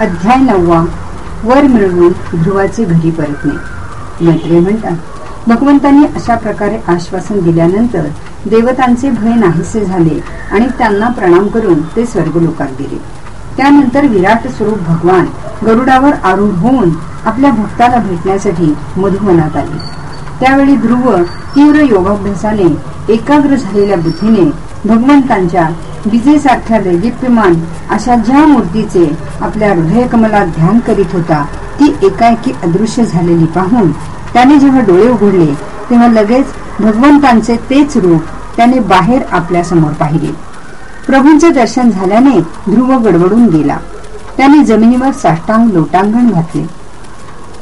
अध्याय नववा वर मिळवून ध्रुवाचे घरी परतणे. मैत्रिय म्हणतात भगवंतांनी अशा प्रकारे आश्वासन दिल्यानंतर देवतांचे भय नाहीसे झाले आणि त्यांना प्रणाम करून ते स्वर्गलोकात गेले. त्यानंतर विराट स्वरूप भगवान गरुडावर आरूढ होऊन आपल्या भक्ताला भेटण्यासाठी मधुवनात आले. त्यावेळी ध्रुव तीव्र योगाभ्यासाने एकाग्र झालेल्या बुद्धीने भगवंतांच्या विजेसारख्या दैदिप्यमान अशा ज्या मूर्तीचे आपल्या हृदयकमलात ध्यान करीत होता ती एकाएकी अदृश्य झालेली पाहून त्याने जेव्हा डोळे उघडले तेव्हा लगेच भगवंतांचे तेच रूप त्याने बाहेर आपल्यासमोर पाहिले. प्रभूंचे दर्शन झाल्याने ध्रुव गडबडून गेला. त्याने जमिनीवर साष्टांग लोटांगण घातले.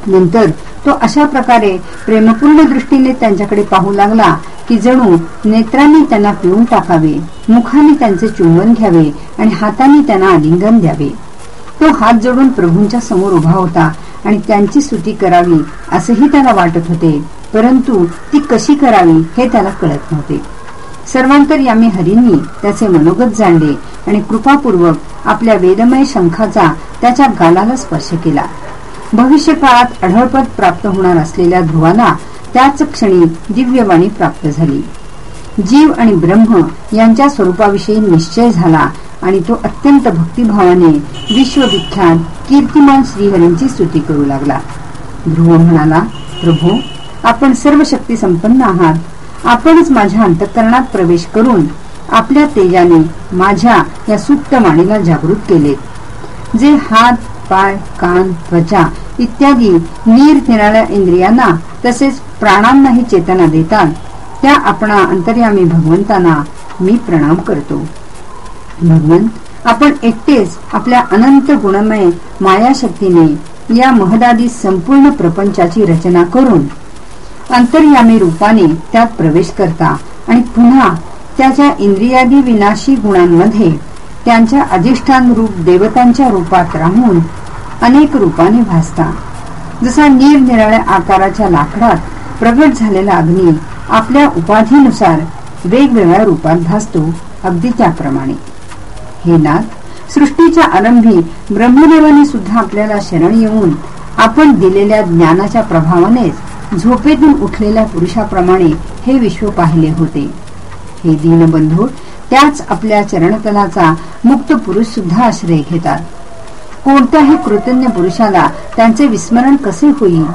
नंतर तो अशा प्रकारे प्रेमपूर्ण दृष्टीने त्यांच्याकडे पाहू लागला की जणू नेत्रांनी त्यांना पिऊन टाकावे मुखाने त्यांचे चुंबन घ्यावे आणि हाताने त्यांना आलिंगन द्यावे. तो हात जोडून प्रभूंच्या समोर उभा होता आणि त्यांची स्तुती करावी असेही त्याला वाटत होते परंतु ती कशी करावी हे त्याला कळत नव्हते. सर्वांतर यामी हरींनी त्याचे मनोगत जाणले आणि कृपापूर्वक आपल्या वेदमय शंखाचा त्याच्या गालाला स्पर्श केला. भविष्य काळात अढळपद प्राप्त होणार असलेल्या ध्रुवाला त्याच क्षणी दिव्यवाणी प्राप्त झाली. जीव आणि ब्रह्म यांच्या स्वरूपाविषयी निश्चय झाला आणि तो अत्यंत भक्तिभावाने विश्वविख्यात कीर्तिमान श्रीहरींची स्तुती करू लागला. ध्रुव म्हणाला प्रभू आपण सर्व शक्ती संपन्न आहात. आपणच माझ्या अंतकरणात प्रवेश करून आपल्या तेजाने माझ्या या सुप्त माणीला जागृत केले जे हात पाय कान त्वचा इत्यादी नीर फिरणाऱ्या इंद्रियांना तसेच प्राणांनाही चेतना देतात. त्या आपणा अंतर्यामी भगवंतांना मी प्रणाम करतो. भगवंत आपण एकटेच आपल्या अनंत गुणमय मायाशक्तीने या महदादी संपूर्ण प्रपंचाची रचना करून अंतर्यामी रूपाने त्यात प्रवेश करता आणि पुन्हा त्याच्या इंद्रियादी विनाशी गुणांमध्ये त्यांच्या अधिष्ठान रूप देवतांच्या रूपात राहून अनेक रूपाने भासता जसा निरनिराळ्या आकाराच्या लाकडात प्रगट झालेला अग्नी आपल्या उपाधीनुसार वेगवेगळ्या रूपात भासतो अगदी त्याप्रमाणे. हे नाथ सृष्टीच्या आरंभी ब्रह्मदेवाने सुद्धा आपल्याला शरण येऊन आपण दिलेल्या ज्ञानाच्या प्रभावानेच झोपेतून उठलेल्या पुरुषाप्रमाणे हे विश्व पाहिले होते. हे दीनबंधू त्याच आपल्या चरणतलाचा मुक्त पुरुष सुद्धा आश्रय घेतात. कोणत्याही कृतज्ञ पुरुषाला त्यांचे विस्मरण कसे होईल?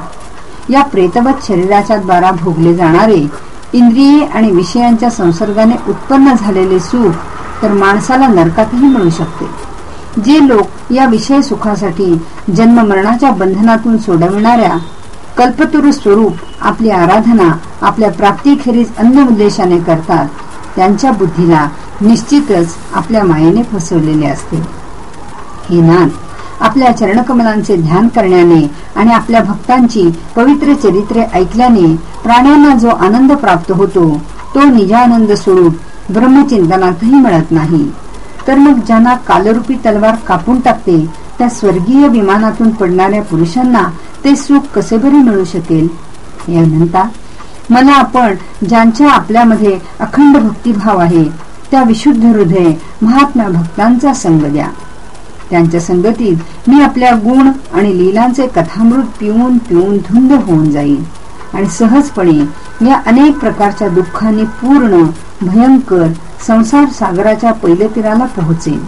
या प्रेतवत शरीराच्या द्वारा भोगले जाणारे इंद्रिये आणि विषयांच्या संसर्गाने उत्पन्न झालेले सुख तर माणसाला नरकातही मिळू शकते. जे लोक या विषय सुखासाठी जन्म मरणाच्या बंधनातून सोडविणाऱ्या कल्पतुरु स्वरूप आपली आराधना आपल्या प्राप्तीखेरीज अन्य उद्देशाने करतात. त्यांच्या बुद्धीला निश्चितच आपल्या मायेने फसवलेले असते. हे नाथ आपल्या चरणकमलांचे ध्यान करण्याने आणि आपल्या भक्तांची पवित्र चरित्रे ऐकल्याने प्राण्यांना जो आनंद प्राप्त होतो तो निजानंद स्वरूप ब्रह्मचिंतनातही मिळत नाही. तर मग ज्यांना कालरूपी तलवार कापून टाकते त्या स्वर्गीय विमानातून पडणाऱ्या पुरुषांना ते सुख कसे बरे मिळू शकेल? या म्हणता मला आपण ज्यांच्या आपल्यामध्ये अखंड भक्तिभाव आहे त्या विशुद्ध हृदय महात्मा भक्तांचा संग द्या. त्यांच्या संगतीत मी आपल्या गुण आणि लीलांचे कथामृत पिऊन पिऊन धुंद होऊन जाईन. आणि सहजपणे या अनेक प्रकारच्या दुःखांनी पूर्ण भयंकर संसार सागराच्या पहिले तीराला पोहोचेन.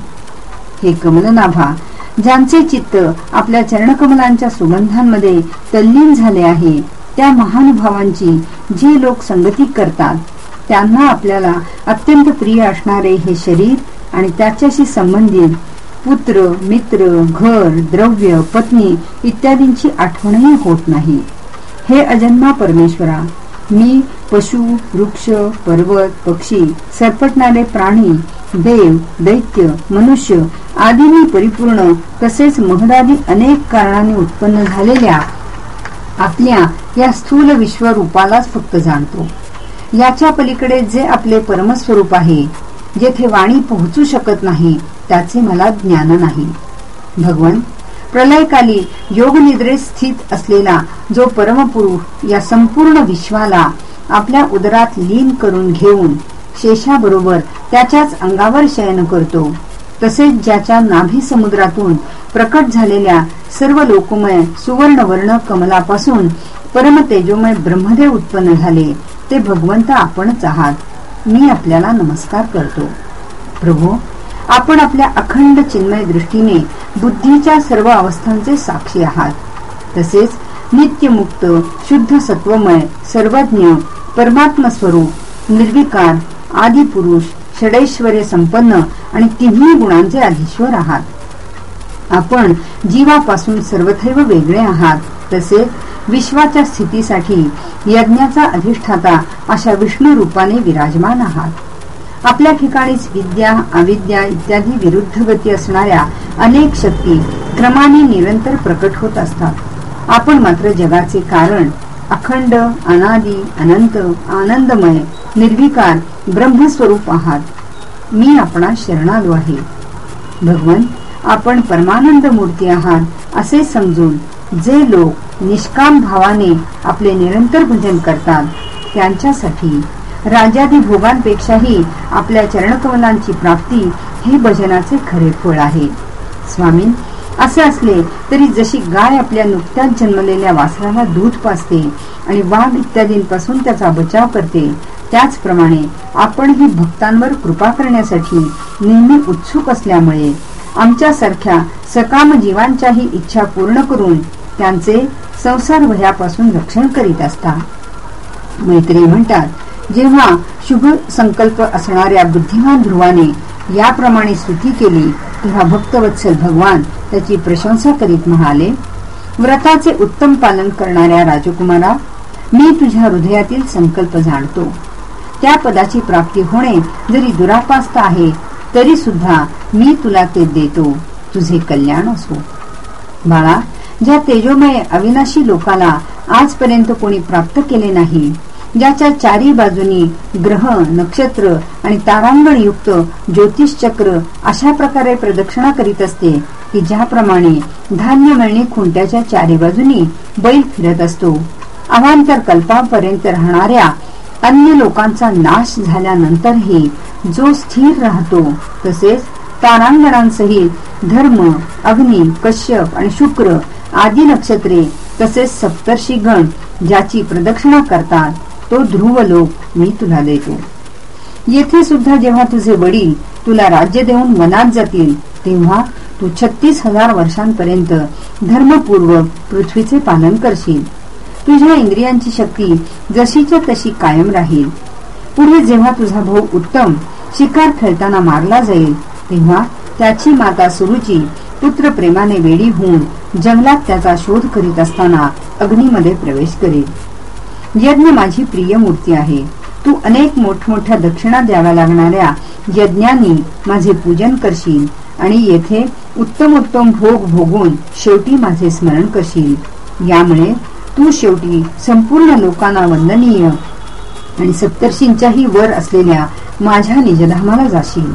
हे कमलनाभा ज्यांचे चित्त आपल्या चरणकमलांच्या सुगंधांमध्ये तल्लीन झाले आहे त्या महानुभावांची जे लोक संगती करतात त्यांना आपल्याला अत्यंत प्रिय असणारे हे शरीर आणि त्याच्याशी संबंधित पुत्र मित्र घर द्रव्य पत्नी इत्यादींची आठवणही होत नाही. हे अजन्मा परमेश्वरा मी पशु वृक्ष पर्वत पक्षी सरपटणारे प्राणी देव दैत्य मनुष्य आदींनी परिपूर्ण तसेच महदादी अनेक कारणांनी उत्पन्न झालेल्या आपल्या या स्थूल विश्वरूपालाच फक्त जाणतो. याच्या पलीकडे जे आपले परमस्वरूप आहे जेथे वाणी पोहोचू शकत नाही त्याचे मला ज्ञान नाही. भगवन प्रलयकाली योगनिद्रेत स्थित असलेला जो परमपुरुष या संपूर्ण विश्वाला आपल्या उदरात लीन करून घेऊन शेषाबरोबर त्याच्याच अंगावर शयन करतो तसेच ज्याच्या नाभी समुद्रातून प्रकट झालेल्या सर्व लोकमय सुवर्णवर्ण कमलापासून परम तेजोमय ब्रह्मदेव उत्पन्न झाले ते भगवंत आपणच आहात. मी आपल्याला नमस्कार करतो. प्रभू आपण आपल्या अखंड चिन्मय दृष्टीने बुद्धीच्या सर्व अवस्थांचे साक्षी आहात. तसेच नित्यमुक्त शुद्ध सत्वमय सर्वज्ञ परमात्मस्वरूप निर्विकार आदिपुरुष षडैश्वर्य संपन्न आणि तिन्ही गुणांचे अधीश्वर आहात. आपण जीवापासून सर्वथैव वेगळे आहात. तसेच विश्वाच्या स्थितीसाठी यज्ञाचा अधिष्ठाता अशा विष्णू रूपाने विराजमान आहात. आपल्या ठिकाणीच विद्या अविद्या इत्यादी विरुद्ध गती असणाऱ्या अनेक शक्ती क्रमाने निरंतर प्रकट होत असतात. आपण मात्र जगाचे कारण अखंड अनादी अनंत आनंदमय निर्विकार ब्रह्मस्वरूप आहात. मी आपणा शरणालो आहे. भगवान आपण परमानंद मूर्ती आहात असे समजून जे लोक निष्काम भावाने आपले निरंतर भजन करतात त्यांच्यासाठी राजादी भोगांपेक्षाही आपल्या चरणकमलांची प्राप्ती हे भजनाचे खरे फळ आहे. स्वामी असे असले तरी जशी गाय आपल्या नुकत्याच जन्मलेल्या वासराला दूध पाजते आणि वाघ इत्यादींपासून त्याचा बचाव करते त्याचप्रमाणे आपणही भक्तांवर कृपा करण्यासाठी नेहमी उत्सुक असल्यामुळे आमच्यासारख्या सकाम जीवांच्याही इच्छा पूर्ण करून त्यांचे संसार भयापासून रक्षण करीत असता. मैत्री म्हणतात जेव्हा शुभ संकल्प असणाऱ्या बुद्धिमान ध्रुवाने याप्रमाणे स्तुती केली तेव्हा भक्तवत्सल भगवान त्याची प्रशंसा करीत म्हणाले व्रताचे उत्तम पालन करणाऱ्या राजकुमारा मी तुझ्या हृदयातील संकल्प जाणतो. त्या पदाची प्राप्ती होणे जरी दुरापास्त आहे तरी सुद्धा मी तुला ते देतो. तुझे कल्याण असो. बाळा ज्या तेजोमय अविनाशी लोकाला आजपर्यंत कोणी प्राप्त केले नाही ज्याच्या चारी बाजूनी ग्रह नक्षत्र आणि तारांगण युक्त ज्योतिष चक्र अशा प्रकारे प्रदक्षिणा करीत असते की ज्याप्रमाणे धान्य मिळणे खुंट्याच्या चारी बाजूनी बैल फिरत असतो. अवांतर कल्पापर्यंत राहणाऱ्या अन्य लोकांचा नाश झाल्यानंतरही जो स्थिर राहतो तसेच तारांगणांसहित धर्म अग्नी कश्यप आणि शुक्र आदी नक्षत्रे तसेच सप्तर्षी गण ज्याची प्रदक्षिणा करतात तो ध्रुव लोक मी तुला देतो. येथे सुद्धा जेव्हा तुझे वडील तुला राज्य देऊन मनात जातील तेव्हा तू छत्तीस हजार वर्षांपर्यंत धर्मपूर्वक पृथ्वीचे पालन करशील. तुझ्या इंद्रियांची शक्ती जशीच्या तशी कायम राहील. पुढे जेव्हा तुझा भाऊ उत्तम शिकार खेळताना मारला जाईल तेव्हा त्याची माता सुरुची पुत्र प्रेमाने वेडी होऊन जंगलात त्याचा शोध करीत असताना अग्नीमध्ये प्रवेश करेल. यज्ञ माझी प्रिय मूर्ती आहे. तू अनेक मोठमोठ्या दक्षिणा द्याव्या लागणाऱ्या यज्ञांनी माझे पूजन करशील. आणि येथे उत्तम उत्तम भोग भोगून शेवटी माझे स्मरण करशील यामुळे तू शेवटी संपूर्ण लोकांना वंदनीय आणि सप्तर्षींच्याही वर असलेल्या माझ्या निजधामाला जाशील.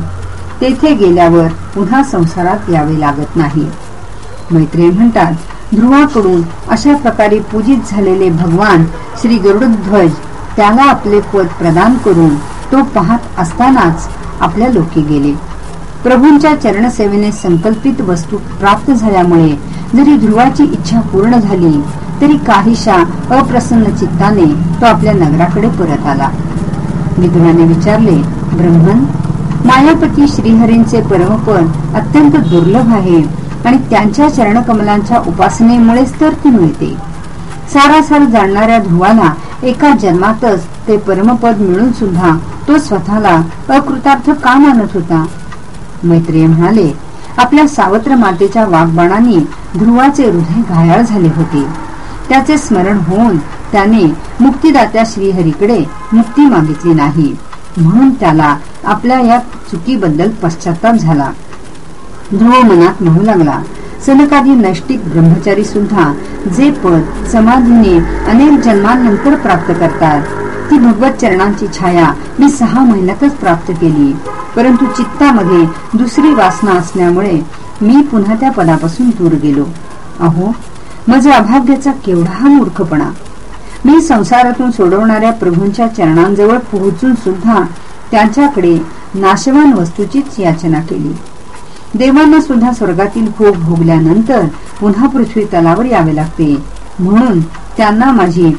तेथे गेल्यावर पुन्हा संसारात यावे लागत नाही. मैत्रिय म्हणतात ध्रुवाकडून अशा प्रकारे पूजित झालेले भगवान श्री गरुडध्वज त्याला आपले पद प्रदान करून तो पाहत असतानाच आपल्या लोके गेले. प्रभूंच्या चरणसेवेने संकल्पित वस्तू प्राप्त झाल्यामुळे जरी ध्रुवाची इच्छा पूर्ण झाली तरी काहीशा अप्रसन्न चित्ताने तो आपल्या नगराकडे परत आला. विधवाने विचारले ब्रह्मन मायापती श्रीहरींचे परमपद अत्यंत दुर्लभ आहे आणि त्यांच्या चरणकमलांच्या उपासनेमुळेच तर ती मिळते. सारासार जाणणाऱ्या ध्रुवाला एका जन्मातच ते परमपद मिळून सुद्धा तो स्वतःला अकृतार्थ का मानत होता? मैत्रिय म्हणाले आपल्या सावत्र मातेच्या वाघबाणाने ध्रुवाचे हृदय घायाळ झाले होते. त्याचे स्मरण होऊन त्याने मुक्तीदात्या श्रीहरीकडे मुक्ती मागितली नाही. म्हणून त्याला आपल्या या चुकीबद्दल पश्चाताप झाला. ध्रुव मनात म्हणू लागला सनकादी नैष्टिक ब्रह्मचारी सुद्धा जे पद समाधीने अनेक जन्मांनंतर प्राप्त करतात ती भगवत चरणांची छाया मी सहा महिन्यातच प्राप्त केली. परंतु चित्तामध्ये दुसरी वासना असल्यामुळे मी पुन्हा त्या पदापासून दूर गेलो. अहो माझा अभाग्याचा केवढा मूर्खपणा. मी संसारातून सोडवणाऱ्या प्रभूंच्या चरणांजवळ पोहोचून सुद्धा त्यांच्याकडे नाशवान वस्तूचीच याचना केली. देवांना सुद्धा स्वर्गातील भोग भोगल्यानंतर पुन्हा पृथ्वी तलावर यावे लागते. म्हणून त्यांना माझी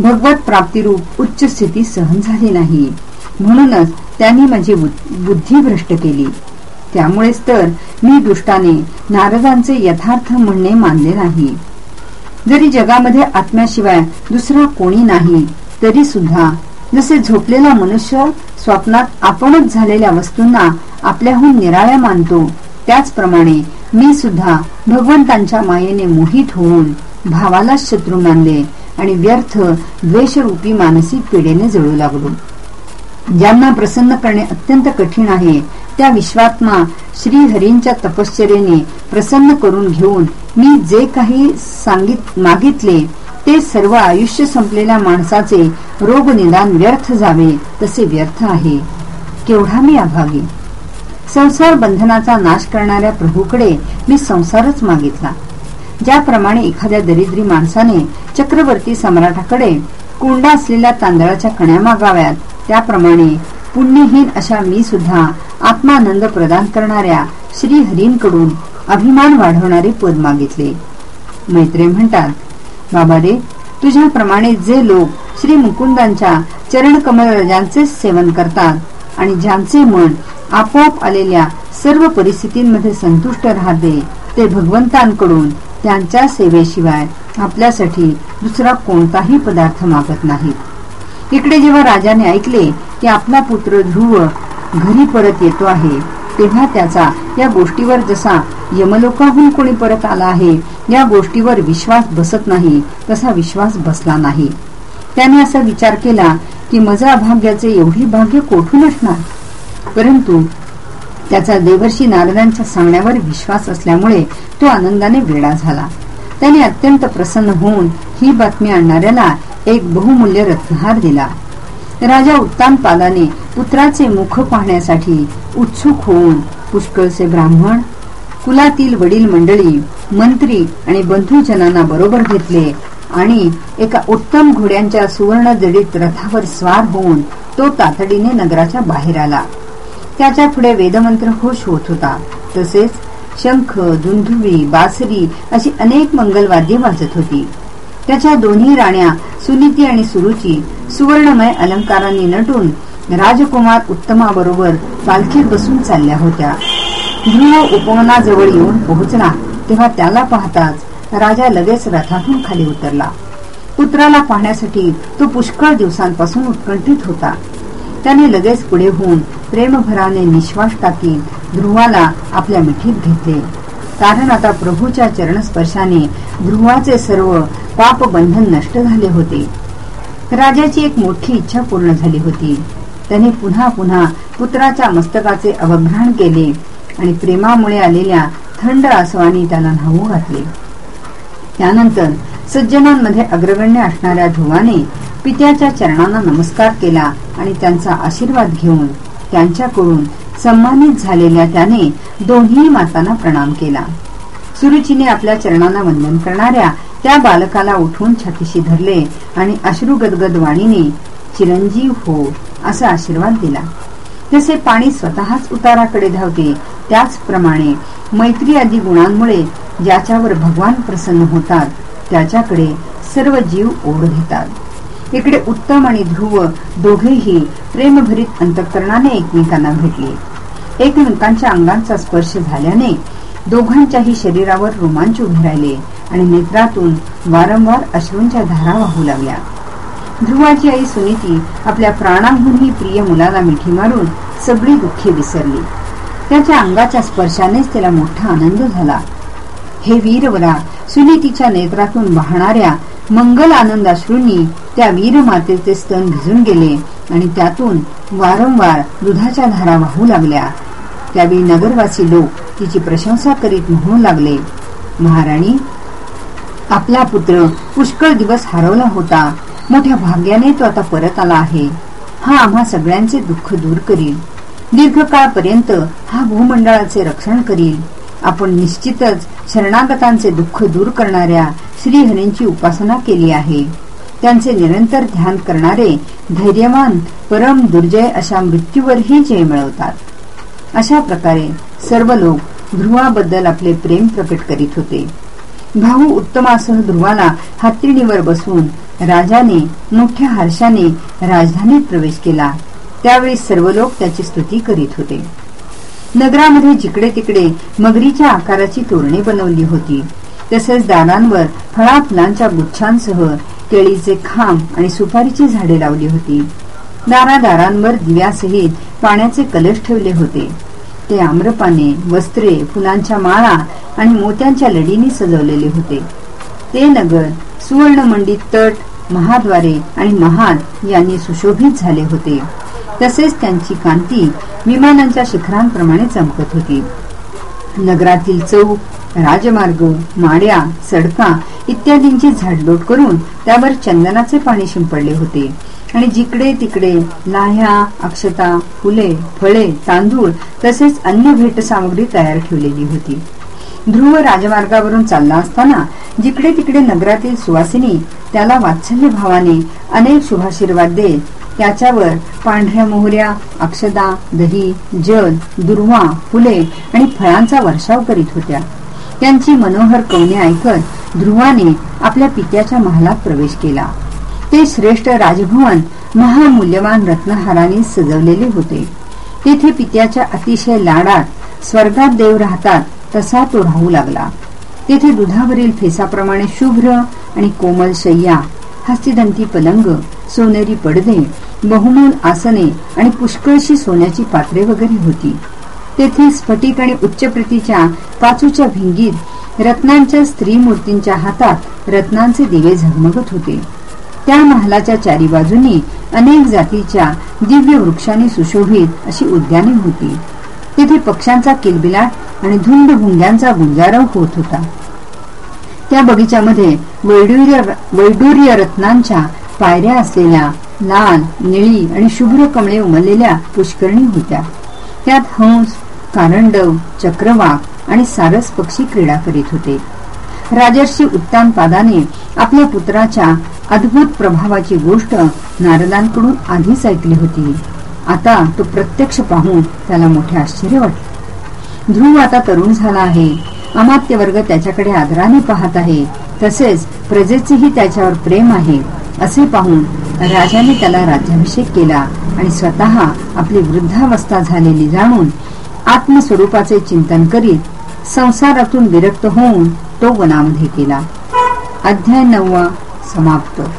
भगवत प्राप्तीरूप उच्च स्थिती सहन झाली नाही. म्हणूनच त्यांनी माझी बुद्धी भ्रष्ट केली. त्यामुळेच तर मी दुष्टाने नारदांचे यथार्थ म्हणणे मानले नाही. जरी जगामध्ये आत्म्याशिवाय दुसरा कोणी नाही तरी सुद्धा जसे झोपलेला मनुष्य स्वप्नात आपणच झालेल्या वस्तूंना आपल्याहून निराळ्या मानतो त्याचप्रमाणे मी सुद्धा भगवंतांच्या मायेने मोहित होऊन भावाला शत्रू मानले आणि व्यर्थ द्वेषरूपी मानसिक पिढेने जळू लागलो. ज्यांना प्रसन्न करणे अत्यंत कठीण आहे त्या विश्वात्मा श्रीहरींच्या तपश्चर्याने प्रसन्न करून घेऊन मी जे काही सांगित मागितले ते सर्व आयुष्य संपलेल्या माणसाचे रोग निदान व्यर्थ जावे तसे व्यर्थ आहे. केवढा मी अभागी. संसार बंधनाचा नाश करणाऱ्या प्रभूकडे मी संसारच मागितला. ज्याप्रमाणे एखाद्या दरिद्री माणसाने चक्रवर्ती सम्राटाकडे कोंडा असलेल्या तांदळाच्या कण्या मागाव्यात. त्याप्रमाणे पुण्यहीन अशा मी सुद्धा आत्मानंद प्रदान करणाऱ्या श्रीहरींकडून अभिमान वाढवणारे पद मागितले. मैत्रे म्हणतात बाबा रे तुझ्याप्रमाणे जे लोक श्री मुकुंदांच्या चरण कमलराजांचे सेवन करतात आणि ज्यांचे मन आपोआप आलेल्या सर्व परिस्थितींमध्ये संतुष्ट राहते ते भगवंतांकडून त्यांच्या सेवेशिवाय आपल्यासाठी दुसरा कोणताही पदार्थ मागत नाहीत. इकडे जेव्हा राजाने ऐकले की आपला पुत्र ध्रुव घरी परत येतो आहे तेव्हा त्याचा या गोष्टीवर जसा यमलोकाहून कोणी परत आला आहे या गोष्टीवर विश्वास बसत नाही तसा विश्वास बसला नाही. त्याने असा विचार केला की मजा भाग्याचे एवढी भाग्य कोठून असणार? परंतु त्याचा देवर्षी नारदांच्या सांगण्यावर विश्वास असल्यामुळे तो आनंदाने वेडा झाला. त्याने अत्यंत प्रसन्न होऊन ही बातमी आणणाऱ्याला एक बहुमूल्य रत्नहार दिला. राजा उत्तान पादाने पुत्राचे मुख पाहण्यासाठी उत्सुक होऊन पुष्कळचे ब्राह्मण कुलातील वडील मंडळी मंत्री आणि बंधूजनांना बरोबर घेतले आणि एका उत्तम घोड्यांच्या सुवर्ण जडीत रथावर स्वार होऊन तो तातडीने नगराच्या बाहेर आला. त्याच्या पुढे वेदमंत्र होश होत होता. तसेच शंख दुंधुवी बासरी अशी अनेक मंगलवाद्ये वाजत होती. त्याच्या दोन्ही राण्या सुनीती आणि सुरुची सुवर्णमय अलंकारांनी नटून राजकुमार उत्तमाबरोबर पालखीत बसून चालल्या होत्या. ध्रुव उपवनाजवळ येऊन पोहोचला तेव्हा त्याला पाहताच राजा लगेच रथातून खाली उतरला. पुत्राला पाहण्यासाठी तो पुष्कळ दिवसांपासून उत्कंठित होता. त्याने लगेच पुढे होऊन प्रेमभराने निश्वास टाकी ध्रुवाला आपल्या मिठीत घेतले. कारण आता प्रभूच्या चरणस्पर्शाने ध्रुवाचे सर्व पापबंधन नष्ट झाले होते. राजाची एक मोठी इच्छा पूर्ण झाली होती. त्याने पुन्हा पुन्हा पुत्राच्या मस्तकाचे अवघ्राण केले आणि प्रेमामुळे आलेल्या थंड आसवानी त्याला न्हावू घातले. त्यानंतर सज्जनांमध्ये अग्रगण्य असणाऱ्या ध्रुवाने पित्याच्या चरणांना नमस्कार केला आणि त्यांचा आशीर्वाद घेऊन त्यांच्याकडून सन्मानित झालेल्या त्याने दोन्ही मातांना प्रणाम केला. सुरुचीने आपल्या चरणांना वंदन करणाऱ्या त्या बालकाला उठून छातीशी धरले आणि अश्रू गदगद वाणीने चिरंजीव हो असा आशीर्वाद दिला. जसे पाणी स्वतःच उताराकडे धावते त्याचप्रमाणे मैत्री आदी गुणांमुळे ज्याच्यावर भगवान प्रसन्न होतात त्याच्याकडे सर्व जीव ओढ घेतात. इकडे उत्तम आणि ध्रुव दोघेही प्रेमभरीत अंतकरणाने एकमेकांना भेटले. एकमेकांच्या अंगांचा स्पर्श झाल्याने दोघांच्याही शरीरावर रोमांच उभे राहिले आणि नेत्रातून वारंवार अश्रूंच्या धारा वाहू लागल्या. ध्रुवाची आई सुनीती आपल्या प्राणांहूनही प्रिय मुलाला मिठी मारून सगळी दुःखी विसरली. त्याच्या अंगाच्या स्पर्शानेच त्याला मोठा आनंद झाला. हे वीरवरा सुनीतीच्या नेत्रातून वाहणाऱ्या मंगल आनंद अश्रूंनी त्या वीर मातेचे स्तन भिजून गेले आणि त्यातून वारंवार दुधाच्या धारा वाहू लागल्या. त्यावेळी नगरवासी लोक तिची प्रशंसा करीत म्हणू लागले महाराणी आपला पुत्र पुष्कळ दिवस हरवला होता. मोठ्या भाग्याने तो आता परत आला आहे. हा आम्हा सगळ्यांचे दुःख दूर करील. दीर्घकाळपर्यंत हा भूमंडळाचे रक्षण करील. आपण निश्चितच शरणागतांचे दुःख दूर करणाऱ्या श्रीहरींची उपासना केली आहे. त्यांचे निरंतर ध्यान करणारे धैर्यवान परम दुर्जय अशा मृत्यूवरही जय मिळवतात. अशा प्रकारे सर्व लोक ध्रुवाबद्दल आपले प्रेम प्रकट करीत होते. भाऊ उत्तमासह ध्रुवाला हत्तीणीवर बसवून राजाने मोठ्या हर्षाने राजधानीत प्रवेश केला. त्यावेळी सर्व लोक त्याची स्तुती करीत होते. नगरामध्ये जिकडे तिकडे मगरीच्या आकाराची तोरणे बनवली होती. तसेच दारांवर फळा फुलांच्या गुच्छांसह केळीचे खांब आणि सुपारीची झाडे लावली होती. दारादारांवर दिव्यासहित पाण्याचे कलश ठेवले होते. ते आम्रपाने वस्त्रे फुलांच्या माळा आणि मोत्यांच्या लढीने सजवलेले होते. ते नगर सुवर्णमंडित तट महाद्वारे आणि महाद यांनी सुशोभित झाले होते. तसेच त्यांची कांती विमानांच्या शिखरांप्रमाणे चमकत होती. नगरातील चौक राजमार्ग माड्या सडका इत्यादींची झाडलोट करून त्यावर चंदनाचे पाणी शिंपडले होते. आणि जिकडे तिकडे लाह्या अक्षता फुले फळे तांदूळ तसेच अन्य भेट सामग्री तयार ठेवलेली होती. ध्रुव राजमार्गावरून चालला असताना जिकडे तिकडे नगरातील सुवासिनी त्याला वात्सल्य भावाने अनेक शुभाशीर्वाद देत त्याच्यावर पांढऱ्या मोहऱ्या अक्षदा दही जल दुर्वा फुले आणि फळांचा वर्षाव करीत होत्या. त्यांची मनोहर कवने ऐकत ध्रुवाने आपल्या पित्याच्या महालात प्रवेश केला. ते श्रेष्ठ राजभवन महामूल्यवान रत्नहाराने सजवलेले होते. तेथे पित्याच्या अतिशय लाडात स्वर्गात देव राहतात तसा तो राहू लागला. तेथे दुधावरील फेसाप्रमाणे शुभ्र आणि कोमल शय्या हस्तिदंती पलंग सोनेरी पडदे बहुमूल आसने आणि पुष्कळशी सोन्याची पात्रे वगैरे होती. तेथे स्फटिक आणि उच्च प्रतीच्या पाचूच्या भिंगीत रत्नांच्या स्त्री मूर्तींच्या हातात रत्नांचे दिवे झगमगत होते. त्या महालाच्या चारी बाजूनी अनेक जातीच्या दिव्य वृक्षांनी सुशोभित अशी उद्याने होती. तेथे पक्ष्यांचा किलबिलाट आणि धुंद भुंग्यांचा गुंजारव होत होता. त्या बगीच्यामध्ये वैडूर्य वैडूर्य रत्नांच्या पायऱ्या असलेल्या लाल निळी आणि शुभ्र कमळे उमललेल्या पुष्करणी होत्या. त्यात हंस कारंडव चक्रवाक आणि सारस पक्षी क्रीडा करीत होते. राजर्षी उत्तान पादाने आपल्या पुत्राच्या अद्भुत प्रभावाची गोष्ट नारदांकडून आधीच ऐकली होती. आता तो प्रत्यक्ष पाहून त्याला मोठे आश्चर्य वाटले. ध्रुव आता तरुण झाला आहे. अमात्य वर्ग त्याच्याकडे आदराने पाहत आहे. तसेच प्रजेचेही त्याच्यावर प्रेम आहे असे पाहून राजाने त्याला राज्याभिषेक केला आणि स्वतः आपली वृद्धावस्था झालेली जाणून आत्मस्वरूपाचे चिंतन करीत संसारातून विरक्त होऊन तो वनामध्ये केला अध्याय नववा. समाप्त.